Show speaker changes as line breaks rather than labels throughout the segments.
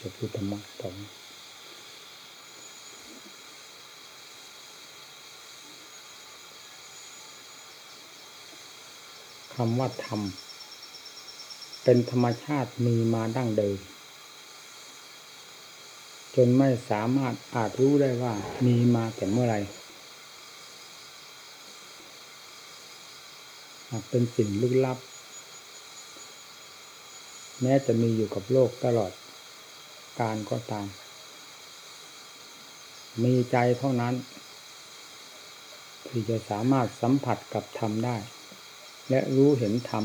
จะพูดธรรมะต่อคำว่าธรรม เป็นธรรมชาติมีมาดั้งเดิม จนไม่สามารถอาจรู้ได้ว่ามีมาแต่เมื่อไรหากเป็นสิ่งลึกลับ แม้จะมีอยู่กับโลกตลอด การก็ตาม มีใจเท่านั้น ที่จะสามารถสัมผัสกับธรรมได้ และรู้เห็นธรรม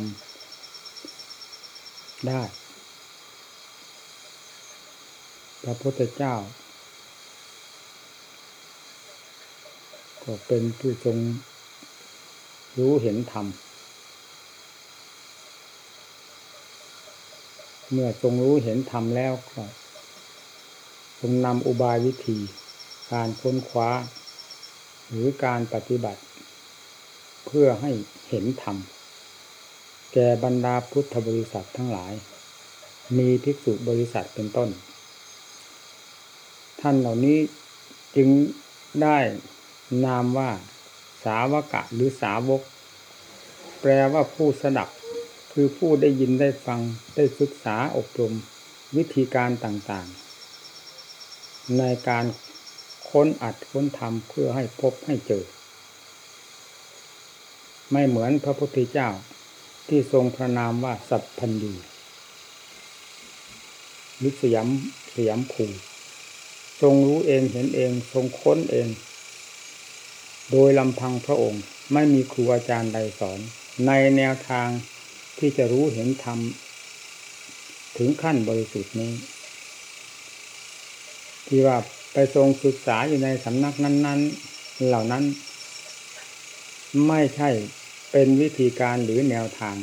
ได้ พระพุทธเจ้า ก็เป็นผู้ทรงรู้เห็นธรรม เมื่อทรงรู้เห็นธรรมแล้วก็ ทรงนำอุบายวิธี การค้นคว้า หรือการปฏิบัติ เพื่อให้เห็นธรรม แก่บรรดาพุทธบริษัททั้งหลาย มีภิกษุบริษัทเป็นต้น ท่านเหล่านี้จึงได้นามว่าสาวกะหรือสาวก แปลว่าผู้สดับ คือผู้ได้ยินได้ฟังได้ศึกษาอบรมวิธีการต่างๆ ในการค้นอัดค้นทำเพื่อให้พบให้เจอ ไม่เหมือนพระพุทธเจ้าที่ทรงพระนามว่าสัพพัญญูหรือสยามสยามภูทรงรู้เองเห็นเอง ทรงค้นเอง โดยลำพังพระองค์ ไม่มีครูอาจารย์ใดสอน ในแนวทางที่จะรู้เห็นธรรม ถึงขั้นบริสุทธิ์นี้ ที่ว่าไปทรงศึกษาอยู่ในสำนักนั้น ๆ เหล่านั้น ไม่ใช่เป็นวิธีการหรือแนวทาง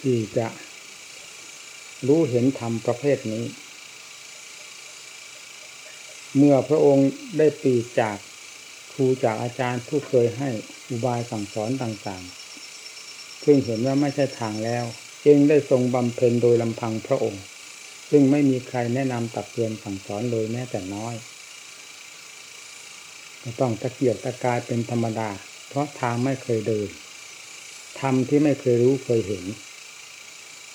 ที่จะรู้เห็นธรรมประเภทนี้ เมื่อพระองค์ได้ปีจากครูจากอาจารย์ผู้เคยให้อุบายสั่งสอนต่างๆ ซึ่งเห็นว่าไม่ใช่ทางแล้ว จึงได้ทรงบำเพ็ญโดยลำพังพระองค์ ซึ่งไม่มีใครแนะนำตักเตือนสั่งสอนเลยแม้แต่น้อยก็ต้องตะเกียกตะกายเป็นธรรมดา เพราะทางไม่เคยเดินทำที่ไม่เคยรู้เคยเห็น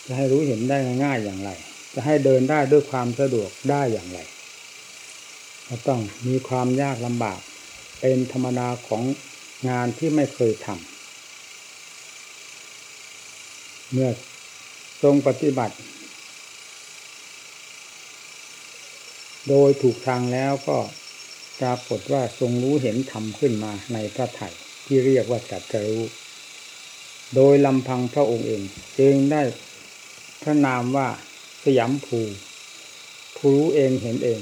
จะให้รู้เห็นได้ง่ายอย่างไร จะให้เดินได้ด้วยความสะดวกได้อย่างไรก็ต้องมีความยากลำบาก เป็นธรรมดาของงานที่ไม่เคยทำเมื่อทรงปฏิบัติ โดยถูกทางแล้วก็ปรากฏว่าทรงรู้เห็นธรรมขึ้นมาในพระไถ่ที่เรียกว่าจัตรู้ โดยลำพังพระองค์เองจึงได้พระนามว่าสยามภูผู้รู้เองเห็นเอง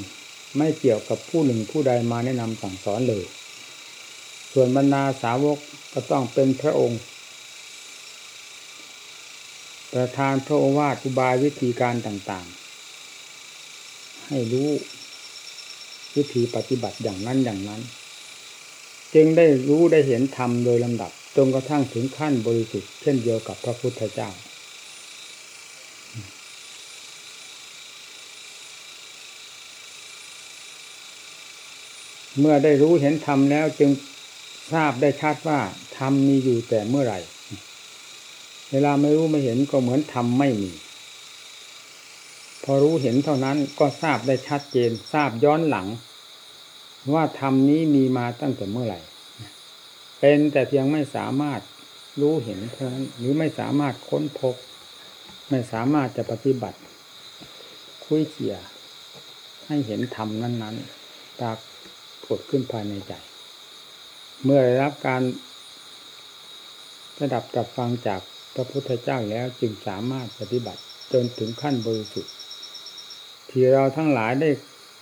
ไม่เกี่ยวกับผู้หนึ่งผู้ใดมาแนะนำสั่งสอนเลย ส่วนบรรดาสาวกก็ต้องเป็นพระองค์ ประธานพระโอวาทอุบายวิธีการต่างๆ ให้รู้ วิธีปฏิบัติอย่างนั้นอย่างนั้น จึงได้รู้ได้เห็นธรรมโดยลำดับจนกระทั่งถึงขั้นบริสุทธิ์เช่นเดียวกับพระพุทธเจ้า เมื่อได้รู้เห็นธรรมแล้วจึงทราบได้ชัดว่าธรรมมีอยู่แต่เมื่อไหร่ เวลาไม่รู้ไม่เห็นก็เหมือนธรรมไม่มี พอรู้เห็นเท่านั้นก็ทราบได้ชัดเจน ทราบย้อนหลัง ว่าธรรมนี้มีมาตั้งแต่เมื่อไหร่ เป็นแต่เพียงไม่สามารถรู้เห็นเท่านั้นหรือไม่สามารถค้นพบ ไม่สามารถจะปฏิบัติ คุยเขี่ยให้เห็นธรรมนั้นๆปรากฏขึ้นภายในใจ เมื่อได้รับการระดับตับฟังจากพระพุทธเจ้าแล้วจึงสามารถปฏิบัติจนถึงขั้นบริสุทธิ์ ที่เราทั้งหลายได้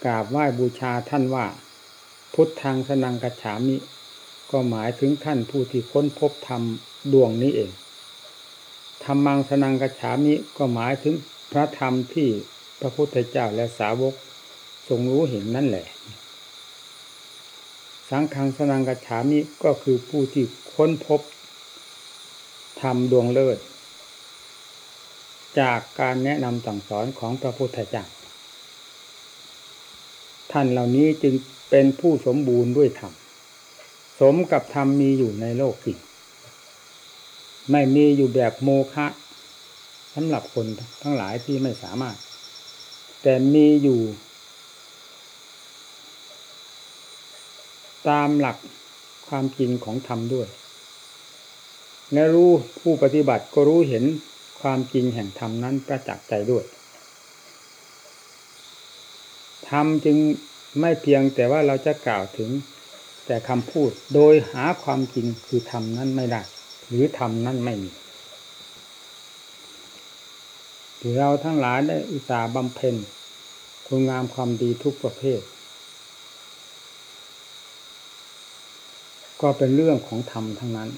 กราบไหว้บูชาท่านว่า พุทธังสนังกัจฉามิ ก็หมายถึงท่านผู้ที่ค้นพบธรรมดวงนี้เองธรรมังสนังกัจฉามิก็หมายถึงพระธรรมที่พระพุทธเจ้าและสาวกทรงรู้เห็นนั่นแหละ สังฆังสนังกัจฉามิก็คือผู้ที่ค้นพบธรรมดวงเลิศ จากการแนะนำสั่งสอนของพระพุทธเจ้า ท่านเหล่านี้จึงเป็นผู้สมบูรณ์ด้วยธรรม สมกับธรรมมีอยู่ในโลกจริง ไม่มีอยู่แบบโมฆะสำหรับคนทั้งหลายที่ไม่สามารถ แต่มีอยู่ ตามหลักความจริงของธรรมด้วย และรู้ผู้ปฏิบัติก็รู้เห็นความจริงแห่งธรรมนั้นประจักษ์ใจด้วย รรมจึงไม่เพียงแต่ว่าเราจะกล่าวถึงแต่คำพูดโดยหาความจริงคือธรรมนั้นไม่ได้ หรือธรรมนั้นไม่มีที่เราทั้งหลายได้อุตส่าห์บำเพ็ญคุณงามความดีทุกประเภท ก็เป็นเรื่องของธรรมทั้งนั้น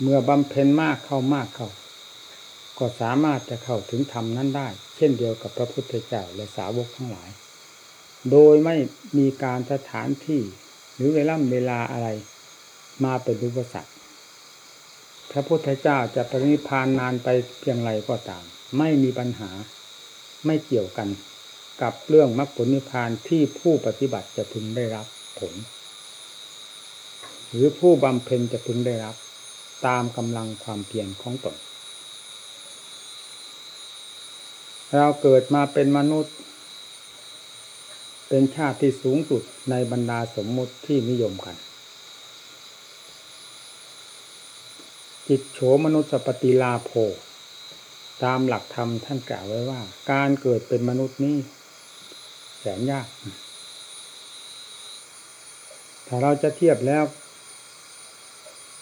เมื่อบำเพ็ญมากเข้ามากเข้า ก็สามารถจะเข้าถึงธรรมนั้นได้ เช่นเดียวกับพระพุทธเจ้าและสาวกทั้งหลาย โดยไม่มีการสถานที่หรือเวลาเวลาอะไร มาเป็นอุปสรรคพระพุทธเจ้าจะปรินิพานนานไปเพียงไรก็ตาม ไม่มีปัญหาไม่เกี่ยวกันกับเรื่องมรรคผลนิพพานที่ผู้ปฏิบัติจะพึงได้รับผล หรือผู้บำเพ็ญจะพึงได้รับ ตามกำลังความเพียรของตน เราเกิดมาเป็นมนุษย์ เป็นชาติที่สูงสุดในบรรดาสมมุติที่นิยมกัน จิตโฉมนุษย์ปฏิลาโภตามหลักธรรมท่านกล่าวไว้ว่า การเกิดเป็นมนุษย์นี้แสนยาก ถ้าเราจะเทียบแล้ว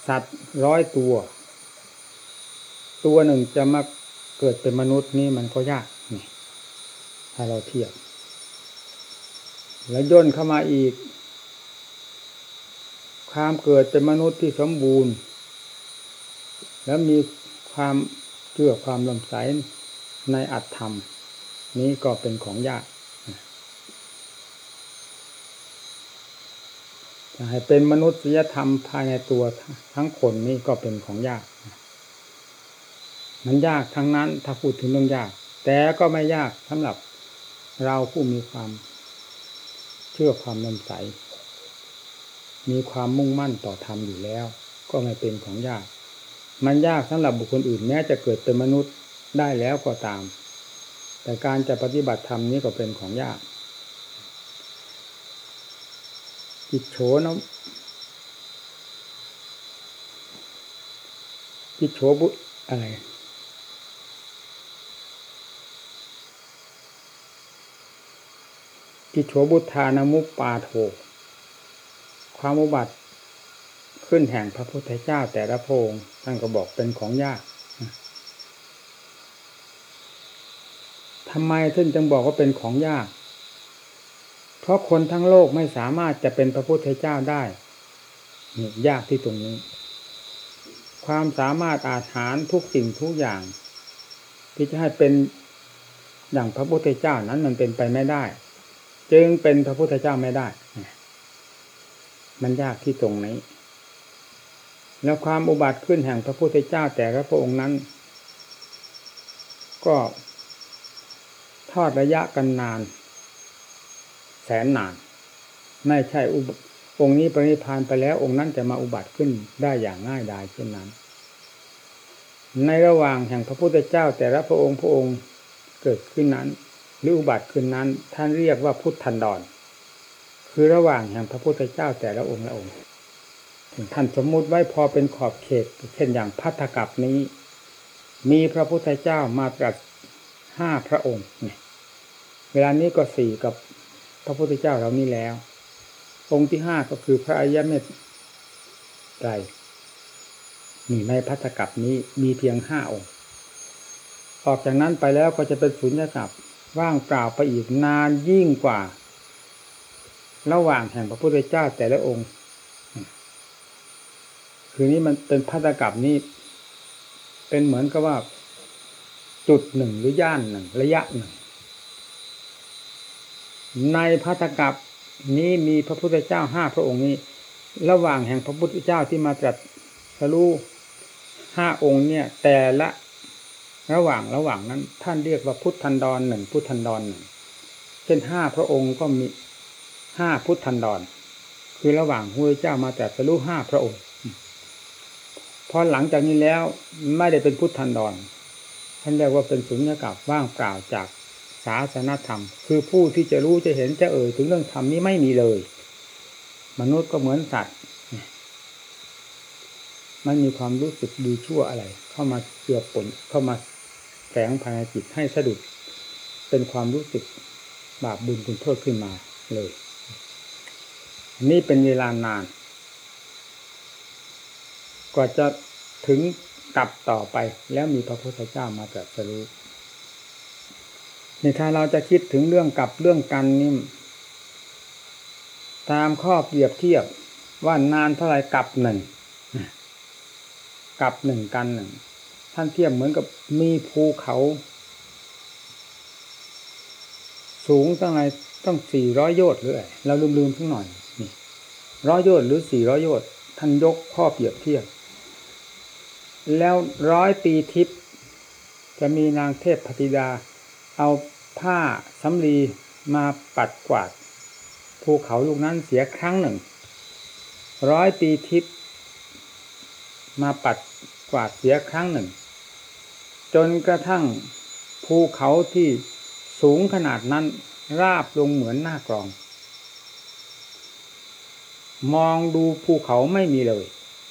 สัตว์ร้อยตัว ตัวหนึ่งจะมาเกิดเป็นมนุษย์นี่มันก็ยาก ถ้าเราเทียบ แล้วย่นเข้ามาอีก ความเกิดเป็นมนุษย์ที่สมบูรณ์ แล้วมีความเชื่อความลำใสในอัตธรรม นี้ก็เป็นของยากจะให้เป็นมนุษยธรรมภายในตัวทั้งคนนี่ก็เป็นของยาก มันยากทั้งนั้นถ้าพูดถึงเรื่องยาก แต่ก็ไม่ยากสำหรับ เราผู้มีความเชื่อความนำใส มีความมุ่งมั่นต่อธรรมอยู่แล้ว ก็ไม่เป็นของยาก มันยากสำหรับบุคคลอื่นแม้จะเกิดเป็นมนุษย์ได้แล้วก็ตาม แต่การจะปฏิบัติธรรมนี้ก็เป็นของยากจิตโฉนะจิตโฉบุอะไร จิตโฉบุทานามุปปาโทความอุบัติขึ้นแห่งพระพุทธเจ้าแต่ละพงท่านก็บอกเป็นของยากทำไมท่านจึงบอกว่าเป็นของยาก เพราะคนทั้งโลกไม่สามารถจะเป็นพระพุทธเจ้าได้นี่ยากที่ตรงนี้ ความสามารถอาหารทุกสิ่งทุกอย่าง ที่จะให้เป็นอย่างพระพุทธเจ้านั้นมันเป็นไปไม่ได้ จึงเป็นพระพุทธเจ้าไม่ได้ มันยากที่ตรงนี้ แล้วความอุบัติขึ้นแห่งพระพุทธเจ้าแต่ละพระองค์นั้น ก็ทอดระยะกันนาน แสนนาน ไม่ใช่องค์นี้ปรินิพานไปแล้วองค์นั้นจะมาอุบัติขึ้นได้อย่างง่ายดายเช่นนั้น ในระหว่างแห่งพระพุทธเจ้าแต่ละพระองค์พระองค์เกิดขึ้นนั้น หรืออุบัติขึ้นนั้น ท่านเรียกว่าพุทธันดร คือระหว่างแห่งพระพุทธเจ้าแต่ละองค์ละองค์ท่านสมมุติไว้พอเป็นขอบเขต เช่นอย่างพัทธกับนี้ มีพระพุทธเจ้ามาตรัสห้าพระองค์เนี่ยเวลานี้ก็สี่กับพระพุทธเจ้าเรานี้แล้ว องค์ที่ห้าก็คือพระอริยเมตไตรนี่ในพัทธกับนี้มีเพียงห้าองค์ ออกจากนั้นไปแล้วก็จะเป็นสุญญกับ ว่างเปล่าไปอีกนานยิ่งกว่า ระหว่างแห่งพระพุทธเจ้าแต่ละองค์ คือนี้มันเป็นพัทธกับนี้ เป็นเหมือนกับว่า จุดหนึ่งหรือย่านหนึ่งระยะหนึ่ง ในพัทกับนี้มีพระพุทธเจ้าห้าพระองค์นี้ ระหว่างแห่งพระพุทธเจ้าที่มาตรัสรู้ห้าองค์เนี่ย แต่ละ ระหว่างระหว่างนั้น ท่านเรียกว่าพุทธันดรหนึ่งพุทธันดรหนึ่งเช่นห้าพระองค์ก็มีห้าพุทธันดร คือระหว่างพระเจ้ามาแต่สรู้ห้าพระองค์พอหลังจากนี้แล้วไม่ได้เป็นพุทธันดร ท่านเรียกว่าเป็นสุญญากาศว่างเปล่าจากศาสนธรรม คือผู้ที่จะรู้จะเห็นจะเอ่ยถึงเรื่องธรรมนี้ไม่มีเลย มนุษย์ก็เหมือนสัตว์มันมีความรู้สึกดีชั่วอะไร เข้ามาเกี่ยวปนเข้ามา แฝงภายในจิตให้สะดุด เป็นความรู้สึกบาปบุญคุณโทษขึ้นมาเลย นี่เป็นเวลานาน กว่าจะถึงกลับต่อไปแล้วมีพระพุทธเจ้ามาตรัสรู้ในถ้าเราจะคิดถึงเรื่องกลับเรื่องกันนี่ตามข้อเปรียบเทียบว่านานเท่าไรกลับหนึ่งกลับหนึ่งกันหนึ่ง ท่านเทียบเหมือนกับมีภูเขา สูงตั้งไรต้องสี่ร้อยโยชน์หรืออะไรเราลืมๆทั้งหน่อยนี่ร้อยโยชน์หรือสี่ร้อยโยชน์ท่านยกข้อเปรียบเทียบ แล้วร้อยปีทิพย์จะมีนางเทพพธิดา เอาผ้าสำลีมาปัดกวาด ภูเขาลูกนั้นเสียครั้งหนึ่ง ร้อยปีทิพย์มาปัดกวาดเสียครั้งหนึ่ง จนกระทั่งภูเขาที่สูงขนาดนั้น ราบลงเหมือนหน้ากรอง มองดูภูเขาไม่มีเลย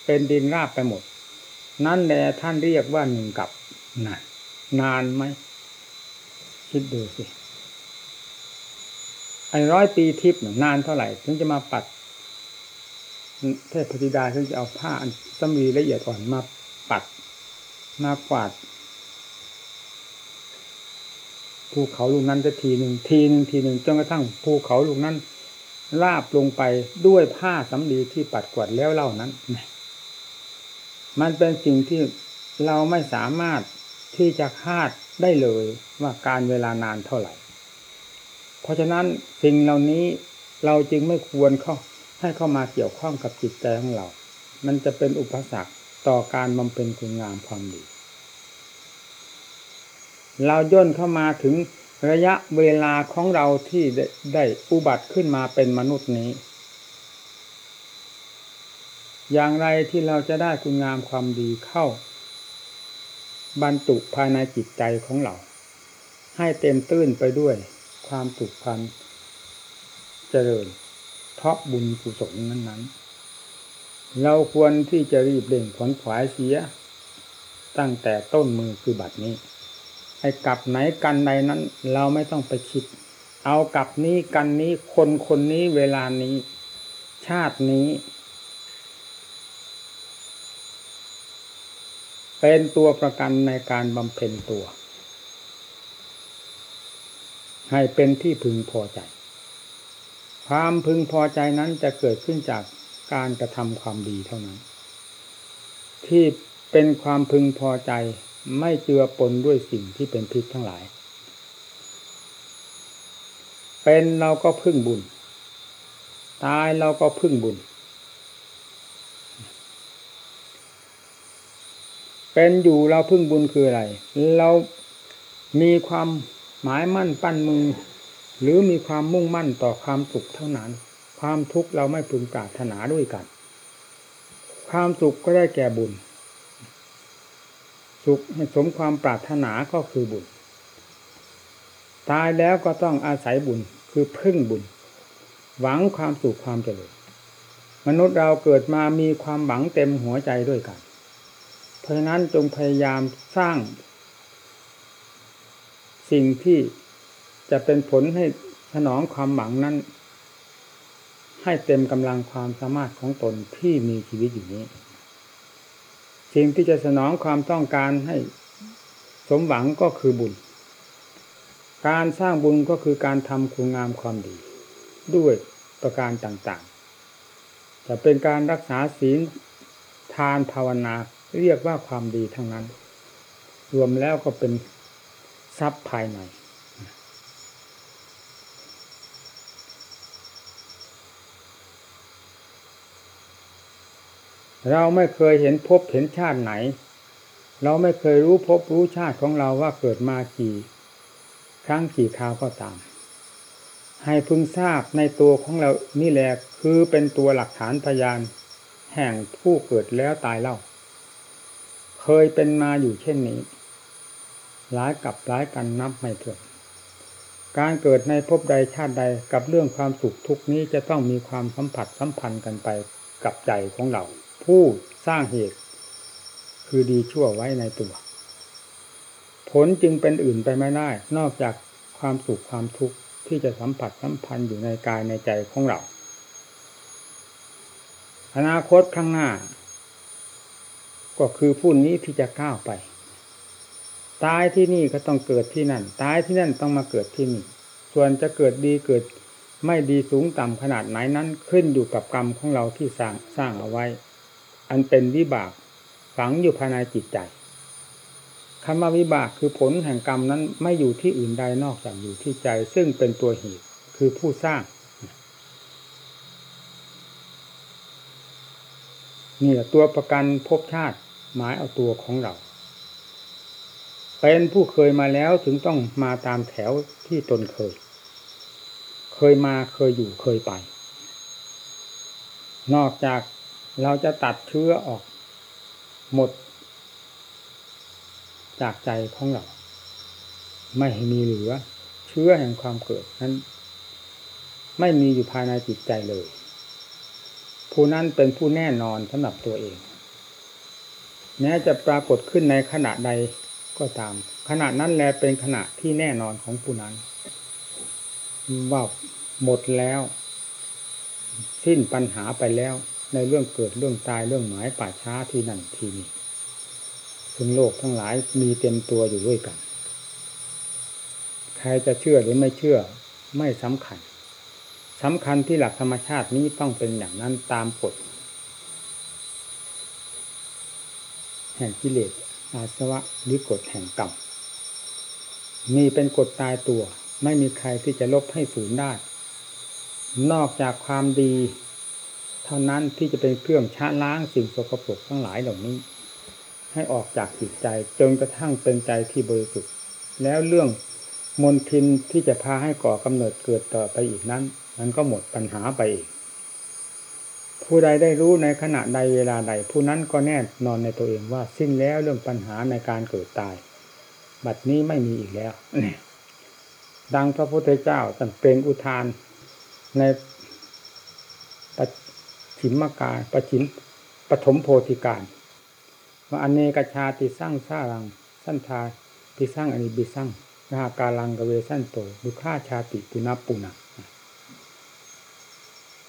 เป็นดินราบไปหมด นั่นแหละท่านเรียกว่าหนึ่งกับนานนานไหมคิดดูสิไอ้ร้อยปีทิพย์นานเท่าไหร่ ถึงจะมาปัด เทพธิดาถึงจะเอาผ้าอันสมีละเอียดอ่อนมาปัดมากวาด ภูเขาลูกนั้นจะทีหนึ่งทีหนึ่งทีหนึ่งจนกระทั่งภูเขาลูกนั้นราบลงไปด้วยผ้าสำลีที่ปัดกวาดแล้วเล่านั้น มันเป็นสิ่งที่เราไม่สามารถที่จะคาดได้เลยว่าการเวลานานเท่าไหร่ เพราะฉะนั้นสิ่งเหล่านี้เราจึงไม่ควรเข้าให้เข้ามาเกี่ยวข้องกับจิตใจของเรา มันจะเป็นอุปสรรคต่อการบำเพ็ญคุณงามความดี เราย่นเข้ามาถึงระยะเวลาของเราที่ได้อุบัติขึ้นมาเป็นมนุษย์นี้ อย่างไรที่เราจะได้คุณงามความดีเข้า บรรจุภายในจิตใจของเรา ให้เต็มตื้นไปด้วยความสุขพันเจริญเพราะบุญกุศลนั้น ๆ เราควรที่จะรีบเร่งขวนขวายเสีย ตั้งแต่ต้นมือคือบัดนี้ ไอ้กับไหนกันใดนั้น เราไม่ต้องไปคิด เอากับนี้กันนี้คนคนนี้เวลานี้ ชาตินี้ เป็นตัวประกันในการบำเพ็ญตัว ให้เป็นที่พึงพอใจ ความพึงพอใจนั้นจะเกิดขึ้นจากการกระทำความดีเท่านั้น ที่เป็นความพึงพอใจ ไม่เจือปนด้วยสิ่งที่เป็นพิษทั้งหลาย เป็นเราก็พึ่งบุญ ตายเราก็พึ่งบุญ เป็นอยู่เราพึ่งบุญคืออะไร เรามีความหมายมั่นปั้นมือ หรือมีความมุ่งมั่นต่อความสุขเท่านั้น ความทุกข์เราไม่พึงปรารถนาด้วยกัน ความสุขก็ได้แก่บุญ สุขให้สมความปรารถนาก็คือบุญ ตายแล้วก็ต้องอาศัยบุญคือพึ่งบุญ หวังความสุขความเจริญมนุษย์เราเกิดมามีความหวังเต็มหัวใจด้วยกัน เพราะฉะนั้นจงพยายามสร้าง สิ่งที่จะเป็นผลให้สนองความหวังนั้น ให้เต็มกำลังความสามารถของตนที่มีชีวิตอยู่นี้ สิ่งที่จะสนองความต้องการให้สมหวังก็คือบุญ การสร้างบุญก็คือการทำคุณงามความดี ด้วยประการต่างๆ จะเป็นการรักษาศีลทานภาวนาเรียกว่าความดีทั้งนั้น รวมแล้วก็เป็นทรัพย์ภายใน เราไม่เคยเห็นพบเห็นชาติไหน เราไม่เคยรู้พบรู้ชาติของเราว่าเกิดมากี่ ครั้งกี่คราวก็ตาม ให้พึงทราบในตัวของเรานี่แหละคือเป็นตัวหลักฐานพยาน แห่งผู้เกิดแล้วตายเล่า เคยเป็นมาอยู่เช่นนี้หลายกับหลายกันนับไม่ถ้วนการเกิดในภพใดชาติใดกับเรื่องความสุขทุกนี้จะต้องมีความสัมผัสสัมพันธ์กันไปกับใจของเรา ผู้สร้างเหตุ คือดีชั่วไว้ในตัว ผลจึงเป็นอื่นไปไม่ได้ นอกจากความสุขความทุกข์ที่จะสัมผัสสัมพันธ์อยู่ในกายในใจของเรา อนาคตข้างหน้า ก็คือผู้นี้ที่จะก้าวไป ตายที่นี่ก็ต้องเกิดที่นั่น ตายที่นั่นต้องมาเกิดที่นี่ ส่วนจะเกิดดีเกิดไม่ดีสูงต่ำขนาดไหนนั้นขึ้นอยู่กับกรรมของเราที่สร้างสร้างเอาไว้ อันเป็นวิบากฝังอยู่ภายในจิตใจคำว่าวิบากคือผลแห่งกรรมนั้นไม่อยู่ที่อื่นใดนอกจากอยู่ที่ใจ ซึ่งเป็นตัวเหตุคือผู้สร้าง นี่แหละตัวประกันภพชาติหมายเอาตัวของเรา เป็นผู้เคยมาแล้วถึงต้องมาตามแถวที่ตนเคย เคยมาเคยอยู่เคยไป นอกจาก เราจะตัดเชื้อออกหมด จากใจของเรา ไม่มีเหลือ เชื้อแห่งความเกิดนั้น ไม่มีอยู่ภายในจิตใจเลย ผู้นั้นเป็นผู้แน่นอนสำหรับตัวเองแม้จะปรากฏขึ้นในขณะใดก็ตาม ขณะนั้นแลเป็นขณะที่แน่นอนของผู้นั้นว่าหมดแล้ว สิ้นปัญหาไปแล้ว ในเรื่องเกิดเรื่องตายเรื่องหมายป่าช้าที่นั่นที่นี่ซึ่งโลกทั้งหลายมีเต็มตัวอยู่ด้วยกัน ใครจะเชื่อหรือไม่เชื่อไม่สำคัญสำคัญที่หลักธรรมชาตินี้ต้องเป็นอย่างนั้นตามกฎแห่งกิเลสอาสวะหรือกฎแห่งกรรมมีเป็นกฎตายตัว ไม่มีใครที่จะลบให้สูญได้ นอกจากความดี เท่านั้นที่จะเป็นเครื่องชะล้างสิ่งสกปรกทั้งหลายเหล่านี้ ให้ออกจากจิตใจจนกระทั่งเป็นใจที่บริสุทธิ์แล้วเรื่องมนทินที่จะพาให้ก่อกำเนิดเกิดต่อไปอีกนั้น มันก็หมดปัญหาไปอีกผู้ใดได้รู้ในขณะใดเวลาใด ผู้นั้นก็แน่นอนในตัวเองว่าสิ้นแล้วเรื่องปัญหาในการเกิดตาย บัดนี้ไม่มีอีกแล้วดังพระพุทธเจ้าตั้งเป็นอุทานใน ฉิมกาปรปฉิมปฐมโพธิการว่าอเนกชาติสร้างสร้างสั้นทาพิสร้างอนิบิสร้างนาการลังกเวสั้นโตดุข่าชาติปุณปุณะ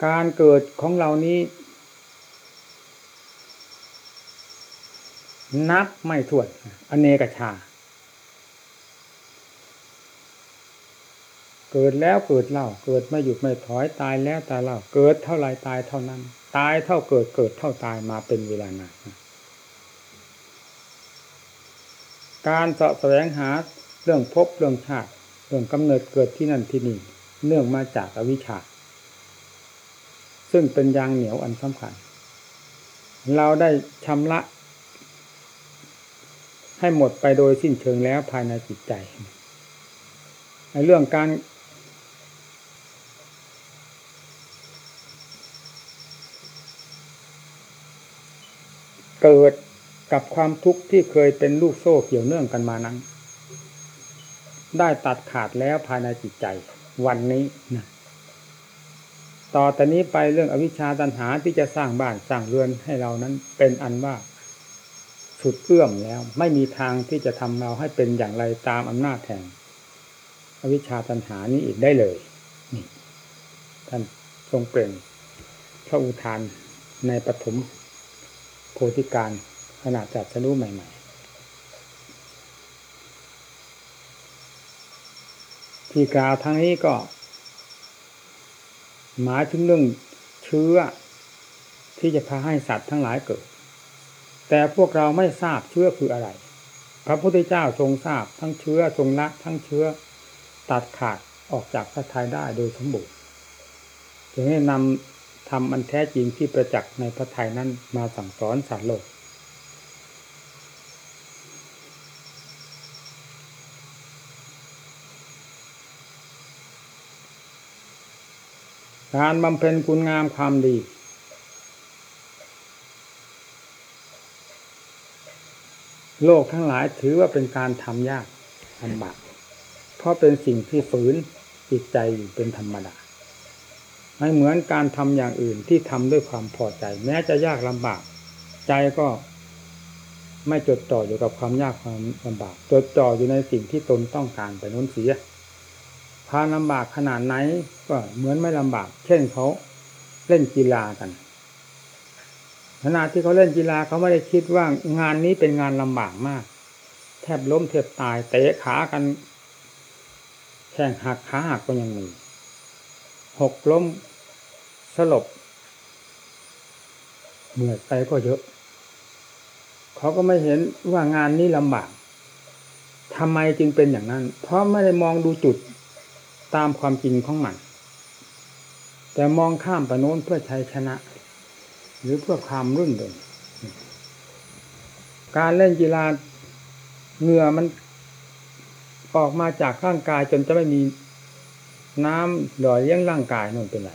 การเกิดของเรานี้ นับไม่ถ้วนอเนกชา เกิดแล้วเกิดเล่า เกิดไม่หยุดไม่ถอยตายแล้วตายเล่า เกิดเท่าไรตายเท่านั้น ตายเท่าเกิดเกิดเท่าตายมาเป็นเวลานานการเสาะแสวงหาเรื่องพบเรื่องชาติเรื่องกำเนิดเกิดที่นั่นที่นี่เนื่องมาจากอวิชชาซึ่งเป็นยางเหนียวอันสำคัญ เราได้ชำระ ให้หมดไปโดยสิ้นเชิงแล้วภายในจิตใจในเรื่องการ เกิดกับความทุกข์ที่เคยเป็นลูกโซ่เกี่ยวเนื่องกันมานั้น ได้ตัดขาดแล้วภายในจิตใจ วันนี้นะต่อแต่นี้ไปเรื่องอวิชชาตัญหาที่จะสร้างบ้านสร้างเรือนให้เรานั้นเป็นอันว่าสุดเอื้อมแล้ว ไม่มีทางที่จะทำเราให้เป็นอย่างไรตามอำนาจแห่งอวิชชาตัญหานี้อีกได้เลยนี่ท่านทรงเปล่งพระอุทานในปฐม พธิการขณะจัดสรู้ใหม่ ๆ ที่กล่าวทั้งนี้ก็ หมายถึงเรื่องเชื้อที่จะพาให้สัตว์ทั้งหลายเกิด แต่พวกเราไม่ทราบเชื้อคืออะไร พระพุทธเจ้าทรงทราบทั้งเชื้อทรงละทั้งเชื้อตัดขาดออกจากพระทัยได้โดยสมบูรณ์จึงให้นำ ทำอันแท้จริงที่ประจักษ์ในพระทัยนั้นมาสั่งสอนสารโลก การบำเพ็ญคุณงามความดี โลกทั้งหลายถือว่าเป็นการทำยากลำบากเพราะเป็นสิ่งที่ฝืนจิตใจอยู่เป็นธรรมดา ไม่เหมือนการทำอย่างอื่นที่ทำด้วยความพอใจ แม้จะยากลำบาก ใจก็ไม่จดจ่ออยู่กับความยากความลำบาก จดจ่ออยู่ในสิ่งที่ตนต้องการไปน้นเสียพาลำบากขนาดไหนก็เหมือนไม่ลำบาก เช่นเขาเล่นกีฬากันขณะที่เขาเล่นกีฬาเขาไม่ได้คิดว่างานนี้เป็นงานลำบากมาก แทบล้มแทบตายเตะขากันแข้งหักขาหักก็ยังมีหกล้ม สลบเหนื่อยไปก็เยอะ เขาก็ไม่เห็นว่างานนี้ลำบากทำไมจึงเป็นอย่างนั้น เพราะไม่ได้มองดูจุดตามความจริงของมัน แต่มองข้ามไปโน้นเพื่อชัยชนะ หรือเพื่อความรุ่นเริงการเล่นกีฬาเหงื่อมันออกมาจากร่างกายจนจะไม่มีน้ำหล่อเลี้ยงร่างกายนั่นเป็นไร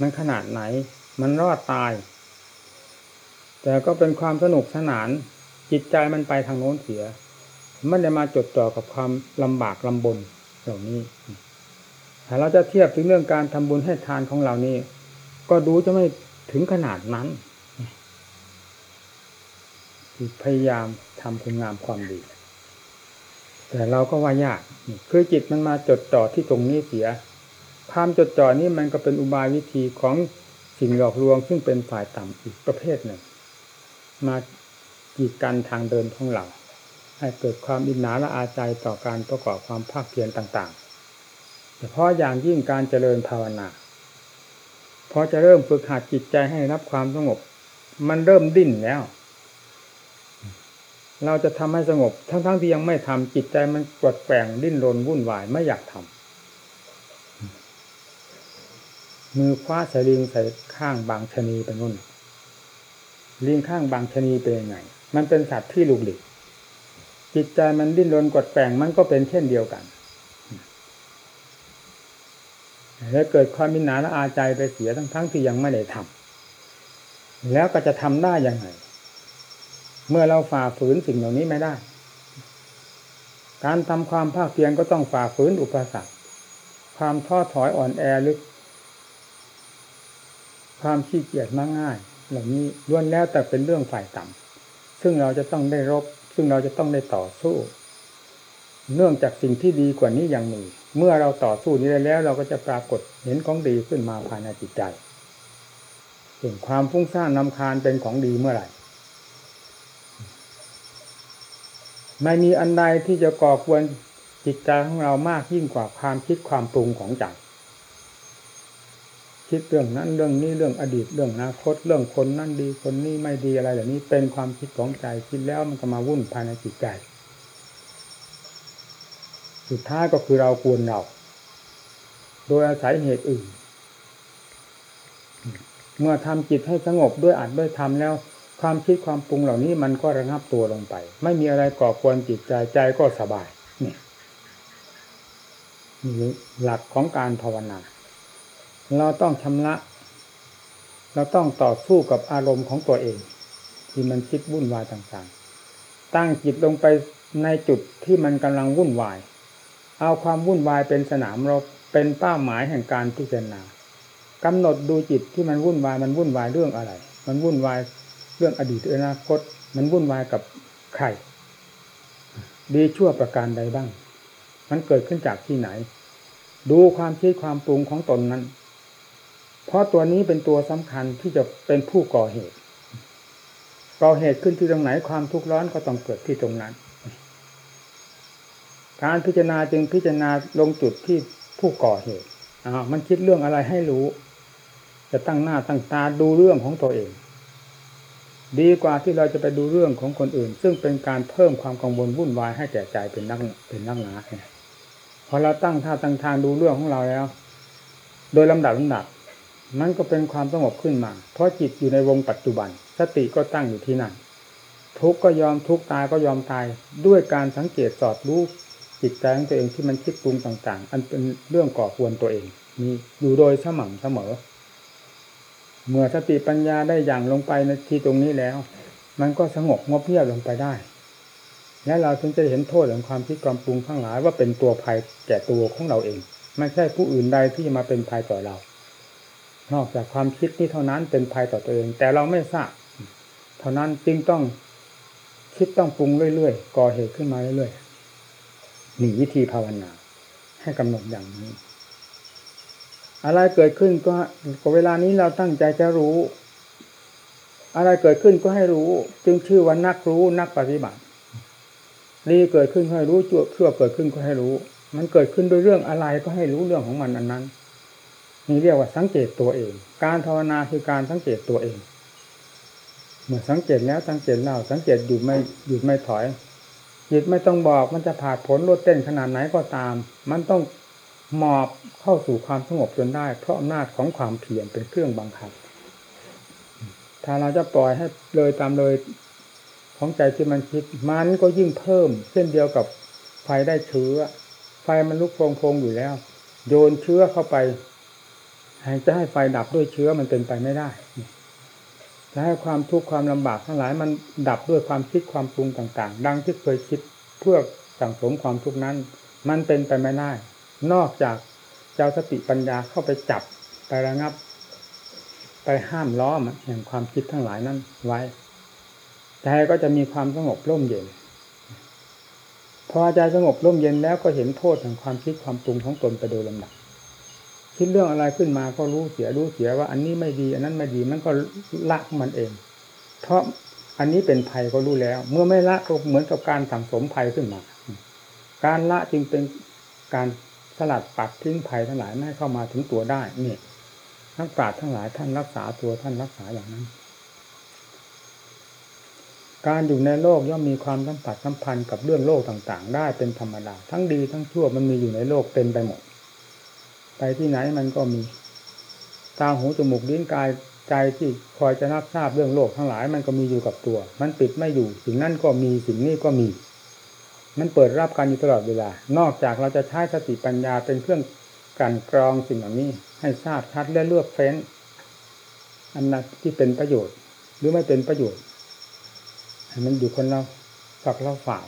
มันขนาดไหน มันรอดตาย แต่ก็เป็นความสนุกสนาน จิตใจมันไปทางโน้นเสียไม่ได้มาจดจ่อกับความลำบากลำบนเหล่านี้ถ้าเราจะเทียบถึงเรื่องการทำบุญให้ทานของเรานี่ก็ดูจะไม่ถึงขนาดนั้นพยายามทำคุณงามความดี แต่เราก็ว่ายาก คือจิตมันมาจดจ่อที่ตรงนี้เสีย ความจดจ่อนี้มันก็เป็นอุบายวิธีของสิ่งหลอกลวง ซึ่งเป็นฝ่ายต่ำอีกประเภทหนึ่ง มากีดกันทางเดินของเราให้เกิดความอินหนาละอาใจต่อการประกอบความภาคเพียรต่างๆ เฉพาะอย่างยิ่งการเจริญภาวนาพอจะเริ่มฝึกหัดจิตใจให้รับความสงบ มันเริ่มดิ้นแล้ว เราจะทำให้สงบ ทั้งๆทที่ยังไม่ทำจิตใจมันกดแปงดิ้นรนวุ่นวายไม่อยากทำ มือคว้าสลิงใส่ข้างบางชนีเป็นนุ่นลิงข้างบางชนีเป็นยังไง มันเป็นสัตว์ที่ลุกหลิกจิตใจมันดิ้นรนกดแปงมันก็เป็นเช่นเดียวกันแล้วเกิดความมิหนาละอาใจไปเสียทั้งทั้งที่ยังไม่ได้ทำแล้วก็จะทำได้ยังไง เมื่อเราฝ่าฝืนสิ่งเหล่านี้ไม่ได้ การทำความภาคเพียรก็ต้องฝ่าฝืนอุปสรรค ความท้อถอยอ่อนแอลึก ความขี้เกียจมากง่าย เหล่านี้ล้วนแล้วแต่เป็นเรื่องฝ่ายต่ำซึ่งเราจะต้องได้รบ ซึ่งเราจะต้องได้ต่อสู้ เนื่องจากสิ่งที่ดีกว่านี้ยังมีเมื่อเราต่อสู้นี้ได้แล้ว เราก็จะปรากฏเห็นของดีขึ้นมาภายในจิตใจส่วนความฟุ้งซ่านนำคาญเป็นของดีเมื่อไหร่ไม่มีอันใดที่จะก่อควรจิตใจของเรามากยิ่งกว่าความคิดความปรุงของใจ คิดเรื่องนั้นเรื่องนี้เรื่องอดีตเรื่องอนาคตเรื่องคนนั่นดีคนนี้ไม่ดีอะไรเหล่านี้เป็นความคิดของใจคิดแล้วมันก็มาวุ่นภายในจิตใจสุดท้ายก็คือเราควรเรา โดยอาศัยเหตุอื่น เมื่อทำจิตให้สงบด้วยอัดด้วยทำแล้ว ความคิดความปรุงเหล่านี้มันก็ระงับตัวลงไป ไม่มีอะไรก่อควรจิตใจใจก็สบายนี่หลักของการภาวนา เราต้องชำระ เราต้องต่อสู้กับอารมณ์ของตัวเอง ที่มันคิดวุ่นวายต่างๆ ตั้งจิตลงไปในจุดที่มันกำลังวุ่นวาย เอาความวุ่นวายเป็นสนามรบเป็นเป้าหมายแห่งการพิจารณากำหนดดูจิตที่มันวุ่นวายมันวุ่นวายเรื่องอะไร มันวุ่นวายเรื่องอดีตอนาคต มันวุ่นวายกับใครดีชั่วประการใดบ้าง มันเกิดขึ้นจากที่ไหน ดูความคิดความปรุงของตนนั้น เพราะตัวนี้เป็นตัวสำคัญที่จะเป็นผู้ก่อเหตุ ก่อเหตุขึ้นที่ตรงไหนความทุกข์ร้อนก็ต้องเกิดที่ตรงนั้น การพิจารณาจึงพิจารณาลงจุดที่ผู้ก่อเหตุอ่ามันคิดเรื่องอะไรให้รู้ จะตั้งหน้าตั้งตาดูเรื่องของตัวเอง ดีกว่าที่เราจะไปดูเรื่องของคนอื่น ซึ่งเป็นการเพิ่มความกังวลวุ่นวายให้แก่ใจเป็นนักเป็นนักหนาพอเราตั้งท่าตั้งทางดูเรื่องของเราแล้ว โดยลำดับลำดับ มันก็เป็นความสงบขึ้นมา เพราะจิตอยู่ในวงปัจจุบัน สติก็ตั้งอยู่ที่นั่น ทุกก็ยอมทุกตายก็ยอมตาย ด้วยการสังเกตสอดรู้จิตใจของตัวเองที่มันคิดปรุงต่าง ๆ อันเป็นเรื่องก่อควรตัวเอง มีอยู่โดยสม่ำเสมอ เมื่อสติปัญญาได้อย่างลงไปในที่ตรงนี้แล้ว มันก็สงบงบเงียบลงไปได้ และเราถึงจะเห็นโทษของความคิดความปรุงทั้งหลายว่าเป็นตัวภัยแก่ตัวของเราเอง ไม่ใช่ผู้อื่นใดที่มาเป็นภัยต่อเรา นอกจากความคิดนี้เท่านั้นเป็นภัยต่อตัวเอง แต่เราไม่ทราบเท่านั้นจึงต้องคิดต้องปรุงเรื่อยๆก่อเหตุขึ้นมาเรื่อยๆหนีวิธีภาวนา ให้กำหนดอย่างนี้ อะไรเกิดขึ้นก็ก็เวลานี้เราตั้งใจจะรู้ อะไรเกิดขึ้นก็ให้รู้ จึงชื่อว่านักรู้นักปฏิบัติดีเกิดขึ้นก็ให้รู้ชั่วชั่วเกิดขึ้นก็ให้รู้ มันเกิดขึ้นโดยเรื่องอะไรก็ให้รู้เรื่องของมันอันนั้น นี่เรียกว่าสังเกตตัวเอง การภาวนาคือการสังเกตตัวเอง เมื่อสังเกตแล้วสังเกตเล่าสังเกตหยุดไม่หยุดไม่ถอยจิตไม่ต้องบอกมันจะผ่าผลลดเต้นขนาดไหนก็ตาม มันต้องหมอบเข้าสู่ความสงบจนได้ เพราะอำนาจของความเพียรเป็นเครื่องบังคับ ถ้าเราจะปล่อยให้เลยตามเลยของใจที่มันคิดมันก็ยิ่งเพิ่ม เช่นเดียวกับไฟได้เชื้อ ไฟมันลุกโพงๆอยู่แล้ว โยนเชื้อเข้าไป จะให้ไฟดับด้วยเชื้อมันเป็นไปไม่ได้จะให้ความทุกข์ความลำบากทั้งหลายมันดับด้วยความคิดความปรุงต่าง ๆ ดังที่เคยคิดเพื่อสั่งสมความทุกข์นั้น มันเป็นไปไม่ได้ นอกจากเจ้าสติปัญญาเข้าไปจับไประงับ ไปห้ามล้อมแห่งความคิดทั้งหลายนั้นไว้ใจก็จะมีความสงบร่มเย็น พอใจสงบร่มเย็นแล้วก็เห็นโทษแห่งความคิดความปรุงของตนไปโดยลำดับ คิดเรื่องอะไรขึ้นมาก็รู้เสียรู้เสียว่า อันนี้ไม่ดี อันนั้นไม่ดีมันก็ละมันเอง เพราะอันนี้เป็นภัยก็รู้แล้ว เมื่อไม่ละก็เหมือนกับการสั่งสมภัยขึ้นมา การละจึงเป็นการสลัดปัดทิ้งภัยทั้งหลายไม่เข้ามาถึงตัวได้นี่นักปราชญ์ทั้งหลายท่านรักษาตัวท่านรักษาอย่างนั้น การอยู่ในโลกย่อมมีความสัมผัสสัมพันธ์กับเรื่องโลกต่างๆ ได้เป็นธรรมดาทั้งดีทั้งชั่วมันมีอยู่ในโลกเต็มไปหมด ไปที่ไหนมันก็มี ตาหูจมูกลิ้นกายใจที่คอยจะรับทราบเรื่องโลกทั้งหลายมันก็มีอยู่กับตัว มันปิดไม่อยู่สิ่งนั้นก็มีสิ่งนี้ก็มี มันเปิดรับการอยู่ตลอดเวลา นอกจากเราจะใช้สติปัญญาเป็นเครื่องกันกรองสิ่งเหล่านี้ ให้ทราบชัดและเลือกเฟ้น อันนั้นที่เป็นประโยชน์ หรือไม่เป็นประโยชน์ให้มันอยู่คนเราฝักเราฝ่าย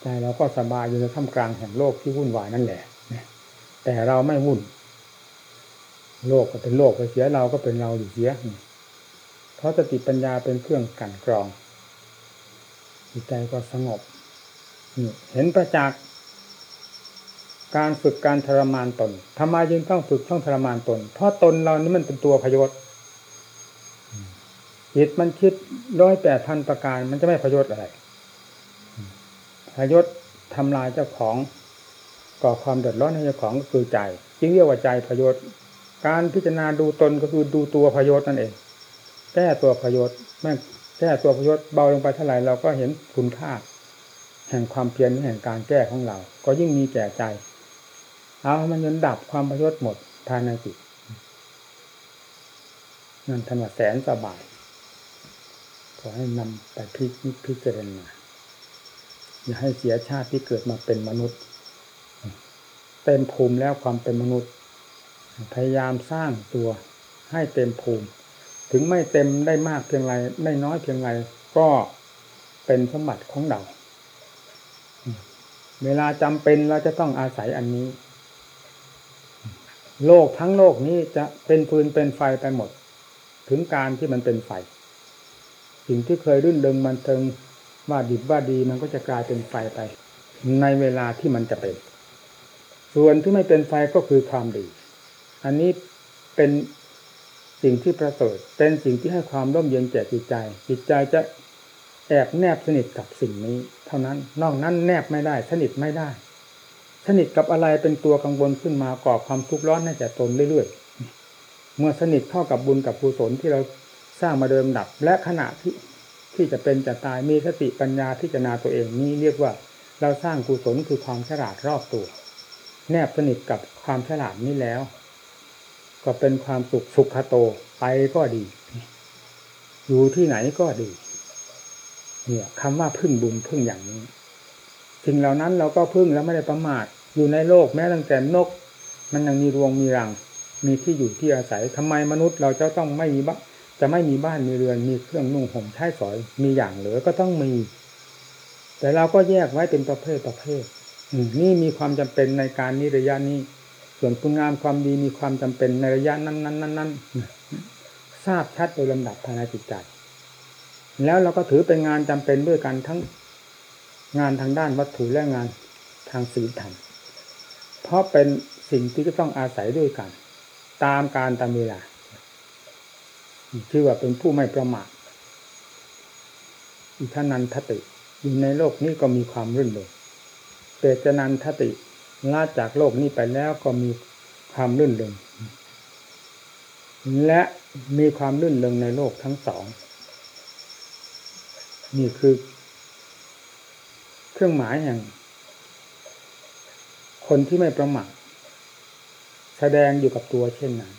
ใจเราก็สบายอยู่ในท่ามกลางแห่งโลกที่วุ่นวายนั่นแหละ แต่เราไม่วุ่น โลกก็เป็นโลกไปเสียเราก็เป็นเราอยู่เสีย เพราะสติปัญญาเป็นเครื่องกันกรองจิตใจก็สงบ เห็นประจักษ์การฝึกการทรมานตนทำไมจึงต้องฝึกต้องทรมานตน เพราะตนเรานี่มันเป็นตัวพยศจิตมันคิดร้อยแปดพันประการ มันจะไม่พยศอะไรพยศทำลายเจ้าของ ก่อความเดือดร้อนให้เจ้าของก็คือใจจึงเรียกว่าใจพยศการพิจารณาดูตนก็คือดูตัวพยศนั่นเอง แก้ตัวพยศแม่แก้ตัวพยศเบาลงไปเท่าไหร่เราก็เห็นคุณค่า แห่งความเพียรแห่งการแก้ของเรา ก็ยิ่งมีแก่ใจ เอามันจนดับความพยศหมดภายในจิตนั่นธรรมแสนสบายขอให้นำไปพิพิจารณาอย่าให้เสียชาติที่เกิดมาเป็นมนุษย์ เต็มภูมิแล้วความเป็นมนุษย์ พยายามสร้างตัวให้เต็มภูมิ ถึงไม่เต็มได้มากเพียงไรได้น้อยเพียงไรก็เป็นสมบัติของเรา เวลาจำเป็นเราจะต้องอาศัยอันนี้ โลกทั้งโลกนี้จะเป็นฟืนเป็นไฟไปหมด ถึงการที่มันเป็นไฟ สิ่งที่เคยรื่นเริงมันเทิงว่าดิบว่าดีมันก็จะกลายเป็นไฟไป ในเวลาที่มันจะเป็น ส่วนที่ไม่เป็นไฟก็คือความดี อันนี้เป็นสิ่งที่ประเสริฐเป็นสิ่งที่ให้ความร่มเย็นแก่จิตใจ จิตใจจะแอบแนบสนิทกับสิ่งนี้ เท่านั้นนอกนั้นแนบไม่ได้ สนิทไม่ได้ สนิทกับอะไรเป็นตัวกังวลขึ้นมาก่อความทุกข์ร้อนให้แก่ตนเรื่อยๆเมื่อสนิทเข้ากับบุญกับกุศลที่เราสร้างมาเดิมดับ และขณะที่ที่จะเป็นจะตายมีสติปัญญาที่จะนาตัวเองนี้เรียกว่าเราสร้างกุศลคือความฉลาดรอบตัว แนบสนิทกับความฉลาดนี้แล้ว ก็เป็นความสุขสุขโตไปก็ดี อยู่ที่ไหนก็ดี เนี่ยคำว่าพึ่งบุญพึ่งอย่างนี้สิ่งเหล่านั้นเราก็พึ่งแล้วไม่ได้ประมาทอยู่ในโลกแม้ตั้งแต่นก มันยังมีรวงมีรัง มีที่อยู่ที่อาศัยทำไมมนุษย์เราจะต้องไม่มีบ้านจะไม่มีบ้านมีเรือนมีเครื่องนุ่งห่มใช้สอยมีอย่างเหลือก็ต้องมี แต่เราก็แยกไว้เป็นประเภทประเภท นี่มีความจำเป็นในการนี้ระยะนี้ ส่วนคุณงามความดีมีความจำเป็นในระยะนั้นนั้นนั้นนั้นทราบชัดโดยลำดับภายในจิตใจ แล้วเราก็ถือเป็นงานจำเป็นด้วยกันทั้งงานทางด้านวัตถุและงานทางศีลธรรม เพราะเป็นสิ่งที่จะต้องอาศัยด้วยกัน ตามการตามเวลาชื่อว่าเป็นผู้ไม่ประมาทอิทานันทติอยู่ในโลกนี้ก็มีความรื่นเริง เปรตนันทติลาจากโลกนี้ไปแล้วก็มีความรื่นเริงและมีความรื่นเริงในโลกทั้งสอง นี่คือ เครื่องหมายแห่ง คนที่ไม่ประมาทแสดงอยู่กับตัวเช่นนั้น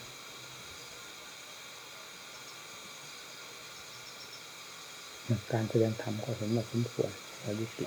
การแสดงธรรมก็เห็นว่าสมควรแล้วยุติ